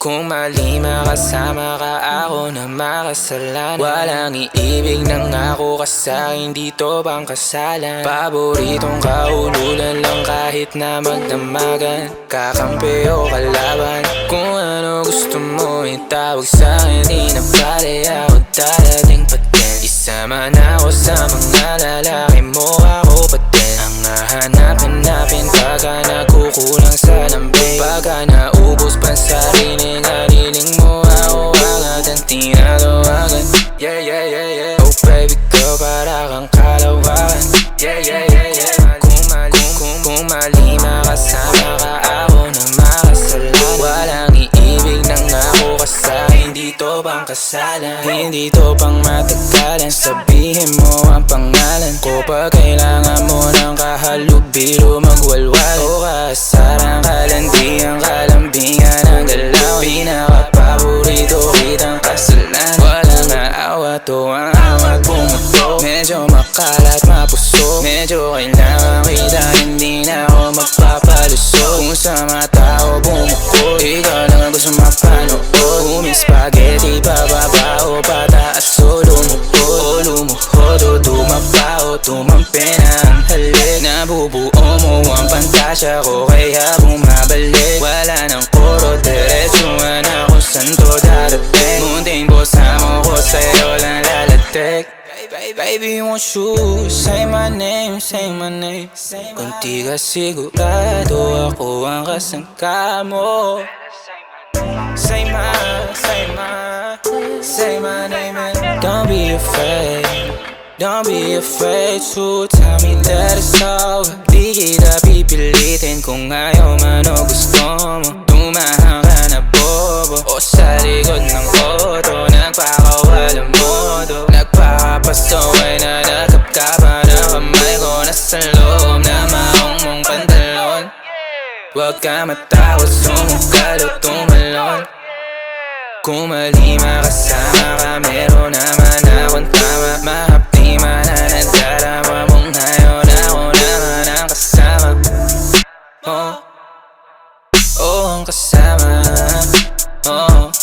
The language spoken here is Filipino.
Kung mali makasama ka. Ako na makasalanan. Walang iibig ng ako ka sa'kin dito bang kasalan? Paboritong kaululan lang kahit na magdamagan. Kakampi o kalaban. Kung ano gusto mo itawag sa'kin Di na pare ako darating pa din. Isama na ako sa mga lalaki. Mo ako pa din. Ang hahanap-hanapin pagka nagkukulang Oh baby girl, para kang kalawakan Yeah, yeah, yeah, yeah. Kung mali, kung, kung mali makasama ka ako na makasalanan Walang iibig ng ako ka sa'kin Dito bang kasalan Hindi to pang matagalan Sabihin mo ang pangalan ko Pag kailangan mo ng kahalubilo Magwalwal o kaasarang kalandian Kalambingan ang galaw Pinaka-paborito kitang kasalan Walang aawa to bumuto Medyo makalat mapuso. Medyo kailangan kita Hindi na ako magpapalusot Kung sa mata ko bumuko Ikaw lang ang gusto mapanood. Huming spaghetti pababa o pataas o lumuhod O lumuhod o tumaba o tumampi na ang halik. Nabubuo mo ang pantasya ko Kaya bumabalik. Wala nang koro Diretsuhan ako saan to darating. Munting bosa mo ko sa'yo lang lalatik Baby, won't you. Say my name, say my name ka sigurado ako ang kasangka mo Say my, say my, say my name and don't be afraid. Don't be afraid to tell me that it's over. Di kita pipilitin kung ayaw man o gusto mo. Tumahan ka na bobo. O sa likod ng Basta ay nanakap ka pa na kamay ko Nasa loob na maong mong pantalon Huwag ka matawa, sumugal o tumalon Kung mali makasama ka, meron naman akong tama Mahapdi man na nadarama mong ngayon Ako naman ang kasama Oh, oh ang kasama Oh